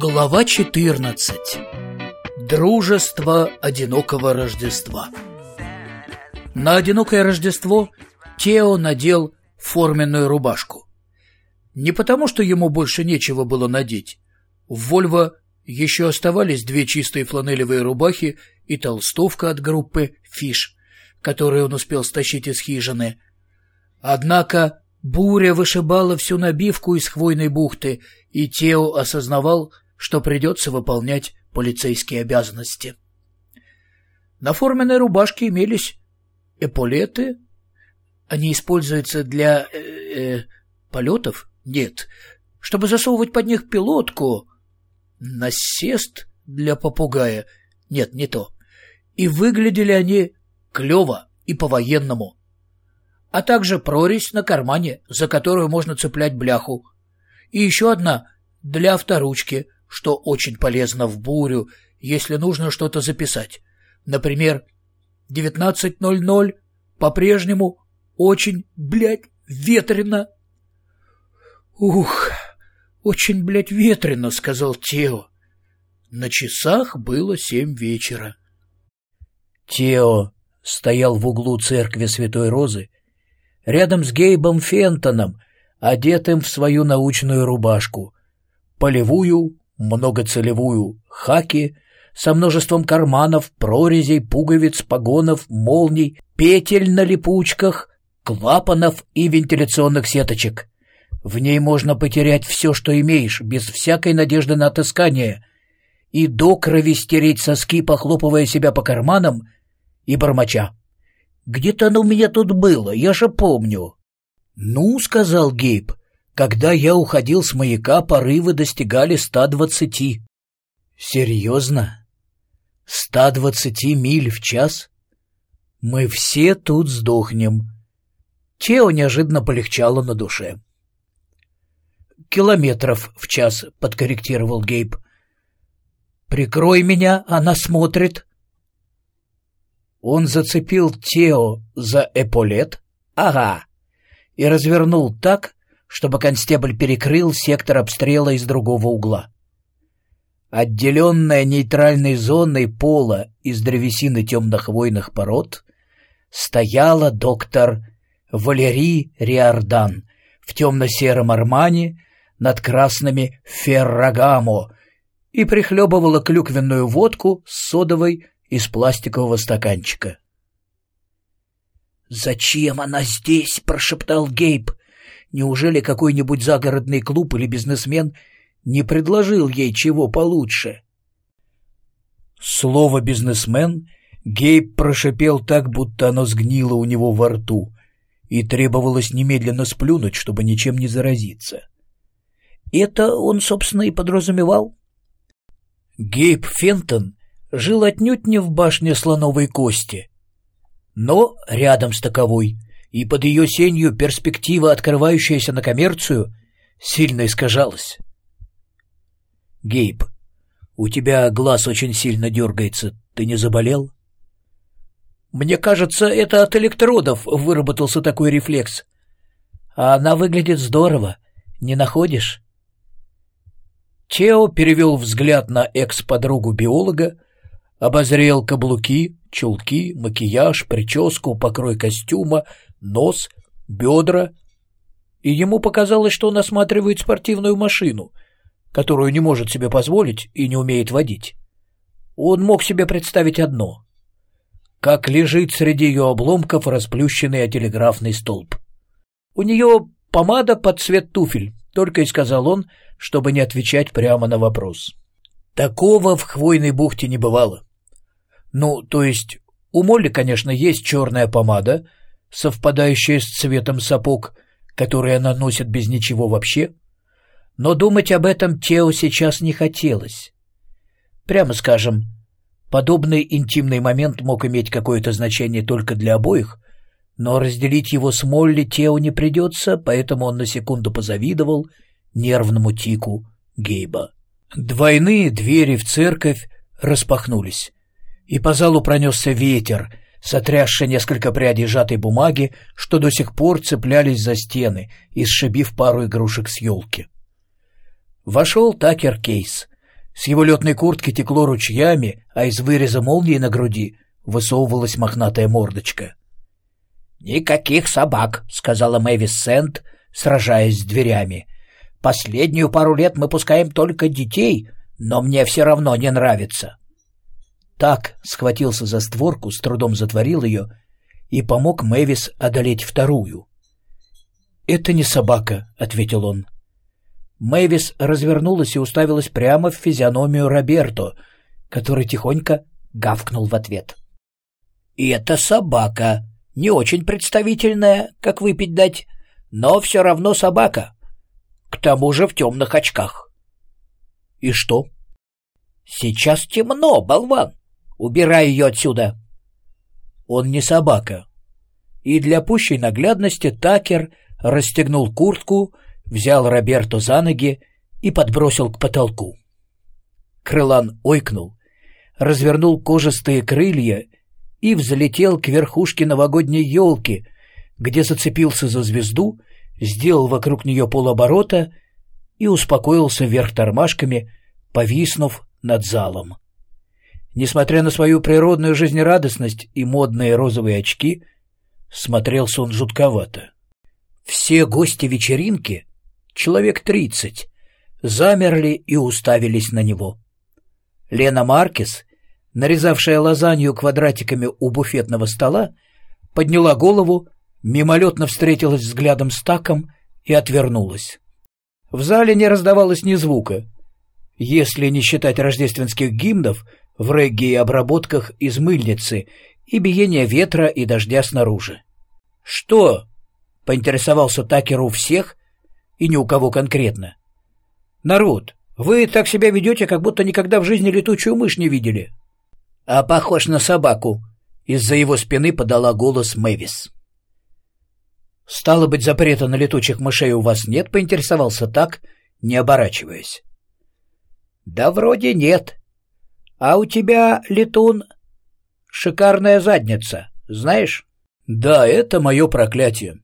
Глава 14. Дружество одинокого Рождества. На одинокое Рождество Тео надел форменную рубашку. Не потому, что ему больше нечего было надеть. В Вольво еще оставались две чистые фланелевые рубахи и толстовка от группы «Фиш», которую он успел стащить из хижины. Однако буря вышибала всю набивку из хвойной бухты, и Тео осознавал, что придется выполнять полицейские обязанности. На форменной рубашке имелись эполеты. Они используются для э, э, полетов? Нет. Чтобы засовывать под них пилотку. Насест для попугая? Нет, не то. И выглядели они клево и по-военному. А также прорезь на кармане, за которую можно цеплять бляху. И еще одна для авторучки — что очень полезно в бурю, если нужно что-то записать. Например, 19.00 по-прежнему очень, блядь, ветрено. Ух, очень, блядь, ветрено, сказал Тео. На часах было семь вечера. Тео стоял в углу церкви Святой Розы, рядом с Гейбом Фентоном, одетым в свою научную рубашку, полевую многоцелевую хаки со множеством карманов, прорезей, пуговиц, погонов, молний, петель на липучках, клапанов и вентиляционных сеточек. В ней можно потерять все, что имеешь, без всякой надежды на отыскание, и до крови стереть соски, похлопывая себя по карманам и бормоча. «Где-то оно у меня тут было, я же помню». «Ну», — сказал Гейб, когда я уходил с маяка, порывы достигали 120. Серьезно? 120 миль в час? Мы все тут сдохнем. Тео неожиданно полегчало на душе. «Километров в час», — подкорректировал Гейб. «Прикрой меня, она смотрит». Он зацепил Тео за эполет, ага, и развернул так, чтобы констебль перекрыл сектор обстрела из другого угла. Отделенная нейтральной зоной пола из древесины темно-хвойных пород стояла доктор Валерий Риордан в темно-сером армане над красными феррагамо и прихлебывала клюквенную водку с содовой из пластикового стаканчика. «Зачем она здесь?» — прошептал Гейб. Неужели какой-нибудь загородный клуб или бизнесмен не предложил ей чего получше? Слово «бизнесмен» Гейб прошипел так, будто оно сгнило у него во рту, и требовалось немедленно сплюнуть, чтобы ничем не заразиться. Это он, собственно, и подразумевал. Гейб Фентон жил отнюдь не в башне слоновой кости, но рядом с таковой — и под ее сенью перспектива, открывающаяся на коммерцию, сильно искажалась. «Гейб, у тебя глаз очень сильно дергается. Ты не заболел?» «Мне кажется, это от электродов выработался такой рефлекс. А она выглядит здорово, не находишь?» Тео перевел взгляд на экс-подругу биолога, обозрел каблуки, чулки, макияж, прическу, покрой костюма, нос, бедра, и ему показалось, что он осматривает спортивную машину, которую не может себе позволить и не умеет водить. Он мог себе представить одно — как лежит среди ее обломков расплющенный о телеграфный столб. У нее помада под цвет туфель, только и сказал он, чтобы не отвечать прямо на вопрос. Такого в Хвойной бухте не бывало. Ну, то есть, у Молли, конечно, есть черная помада — совпадающая с цветом сапог, которые она носит без ничего вообще. Но думать об этом Тео сейчас не хотелось. Прямо скажем, подобный интимный момент мог иметь какое-то значение только для обоих, но разделить его с Молли Тео не придется, поэтому он на секунду позавидовал нервному тику Гейба. Двойные двери в церковь распахнулись, и по залу пронесся ветер — сотрясши несколько прядей сжатой бумаги, что до сих пор цеплялись за стены, и сшибив пару игрушек с елки. Вошел Такер Кейс, С его летной куртки текло ручьями, а из выреза молнии на груди высовывалась мохнатая мордочка. «Никаких собак», — сказала Мэвис Сент, сражаясь с дверями. «Последнюю пару лет мы пускаем только детей, но мне все равно не нравится». Так схватился за створку, с трудом затворил ее и помог Мэвис одолеть вторую. «Это не собака», — ответил он. Мэвис развернулась и уставилась прямо в физиономию Роберто, который тихонько гавкнул в ответ. «И это собака. Не очень представительная, как выпить дать, но все равно собака. К тому же в темных очках». «И что?» «Сейчас темно, болван. Убирай ее отсюда». «Он не собака». И для пущей наглядности Такер расстегнул куртку взял Роберто за ноги и подбросил к потолку. Крылан ойкнул, развернул кожистые крылья и взлетел к верхушке новогодней елки, где зацепился за звезду, сделал вокруг нее полоборота и успокоился вверх тормашками, повиснув над залом. Несмотря на свою природную жизнерадостность и модные розовые очки, смотрелся он жутковато. Все гости вечеринки человек тридцать, замерли и уставились на него. Лена Маркес, нарезавшая лазанью квадратиками у буфетного стола, подняла голову, мимолетно встретилась взглядом с Таком и отвернулась. В зале не раздавалось ни звука, если не считать рождественских гимнов в регги и обработках из мыльницы и биения ветра и дождя снаружи. «Что?» — поинтересовался Такер у всех, и ни у кого конкретно. «Народ, вы так себя ведете, как будто никогда в жизни летучую мышь не видели». «А похож на собаку», — из-за его спины подала голос Мэвис. «Стало быть, запрета на летучих мышей у вас нет?» — поинтересовался так, не оборачиваясь. «Да вроде нет. А у тебя, летун, шикарная задница, знаешь?» «Да, это мое проклятие».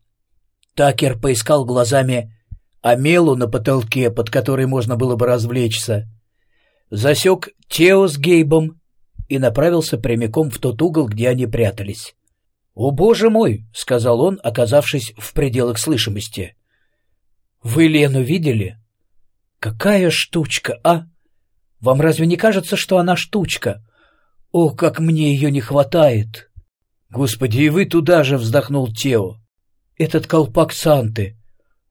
Такер поискал глазами а мелу на потолке, под которой можно было бы развлечься. Засек Тео с Гейбом и направился прямиком в тот угол, где они прятались. «О, боже мой!» — сказал он, оказавшись в пределах слышимости. «Вы Лену видели? Какая штучка, а? Вам разве не кажется, что она штучка? О, как мне ее не хватает!» «Господи, и вы туда же!» — вздохнул Тео. «Этот колпак Санты!»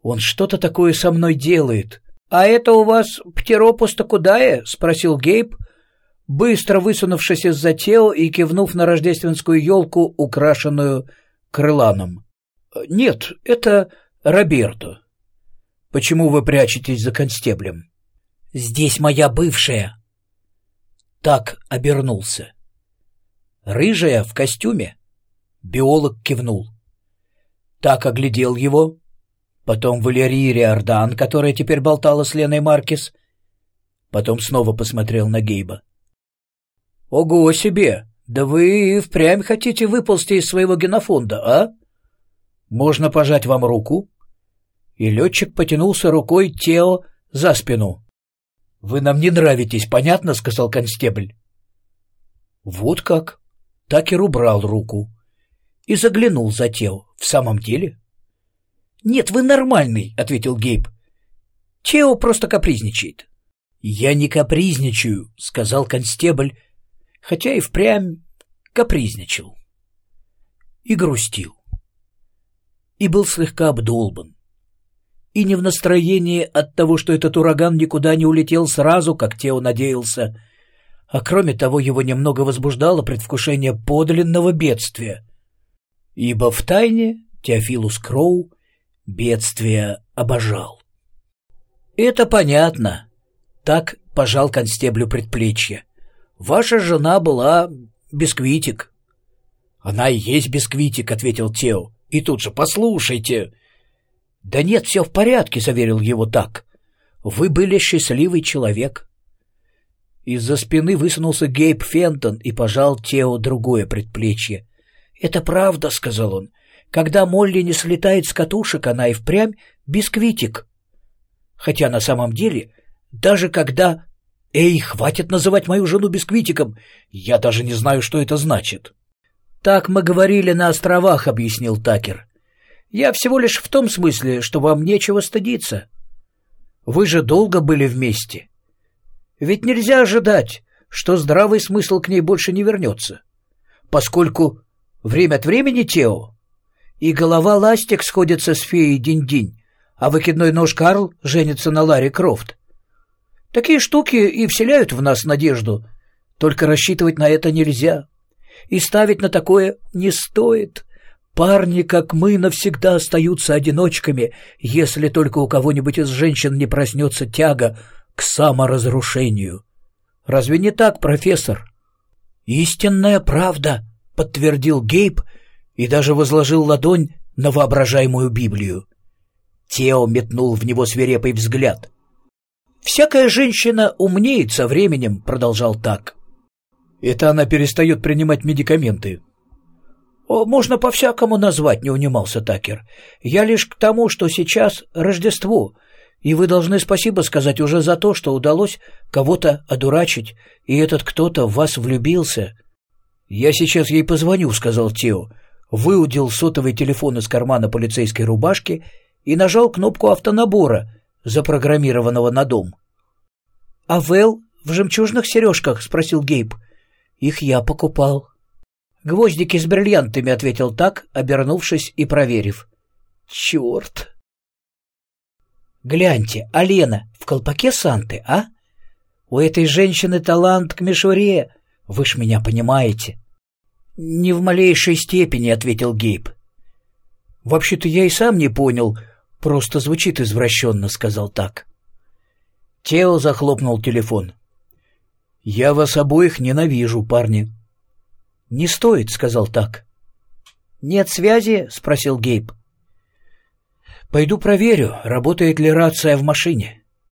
Он что-то такое со мной делает. А это у вас птеропуста кудая? спросил Гейб, быстро высунувшись из-за тел и кивнув на рождественскую елку, украшенную крыланом. Нет, это Роберто. Почему вы прячетесь за констеблем? Здесь моя бывшая. Так обернулся. Рыжая в костюме. Биолог кивнул. Так оглядел его, потом Валерий Риордан, которая теперь болтала с Леной Маркес, потом снова посмотрел на Гейба. «Ого себе! Да вы впрямь хотите выползти из своего генофонда, а? Можно пожать вам руку?» И летчик потянулся рукой Тео за спину. «Вы нам не нравитесь, понятно?» — сказал констебль. «Вот как!» Такер убрал руку и заглянул за Тео. «В самом деле?» «Нет, вы нормальный», — ответил Гейб. «Чео просто капризничает». «Я не капризничаю», — сказал констебль, хотя и впрямь капризничал. И грустил. И был слегка обдолбан. И не в настроении от того, что этот ураган никуда не улетел сразу, как Тео надеялся, а кроме того его немного возбуждало предвкушение подлинного бедствия. Ибо в тайне Теофилус Кроу бедствие обожал. «Это понятно», — так пожал констеблю предплечье. «Ваша жена была бисквитик». «Она и есть бисквитик», — ответил Тео. «И тут же послушайте». «Да нет, все в порядке», — заверил его так. «Вы были счастливый человек». Из-за спины высунулся Гейб Фентон и пожал Тео другое предплечье. «Это правда», — сказал он. Когда Молли не слетает с катушек, она и впрямь бисквитик. Хотя на самом деле, даже когда «Эй, хватит называть мою жену бисквитиком! Я даже не знаю, что это значит!» «Так мы говорили на островах», — объяснил Такер. «Я всего лишь в том смысле, что вам нечего стыдиться. Вы же долго были вместе. Ведь нельзя ожидать, что здравый смысл к ней больше не вернется, поскольку время от времени Тео и голова Ластик сходится с феей Динь-Динь, а выкидной нож Карл женится на Ларе Крофт. Такие штуки и вселяют в нас надежду, только рассчитывать на это нельзя. И ставить на такое не стоит. Парни, как мы, навсегда остаются одиночками, если только у кого-нибудь из женщин не проснется тяга к саморазрушению. Разве не так, профессор? Истинная правда, подтвердил Гейб и даже возложил ладонь на воображаемую Библию. Тео метнул в него свирепый взгляд. «Всякая женщина умнеет со временем», — продолжал так. «Это она перестает принимать медикаменты». «Можно по-всякому назвать», — не унимался Такер. «Я лишь к тому, что сейчас Рождество, и вы должны спасибо сказать уже за то, что удалось кого-то одурачить, и этот кто-то в вас влюбился». «Я сейчас ей позвоню», — сказал Тео. Выудил сотовый телефон из кармана полицейской рубашки и нажал кнопку автонабора — запрограммированного на дом. «А Вэл в жемчужных сережках?» — спросил Гейб. «Их я покупал». «Гвоздики с бриллиантами», — ответил так, обернувшись и проверив. «Черт!» «Гляньте, Алена в колпаке Санты, а? У этой женщины талант к мишуре, вы ж меня понимаете». «Не в малейшей степени», — ответил Гейб. «Вообще-то я и сам не понял, «Просто звучит извращенно», — сказал так. Тео захлопнул телефон. «Я вас обоих ненавижу, парни». «Не стоит», — сказал так. «Нет связи?» — спросил Гейб. «Пойду проверю, работает ли рация в машине».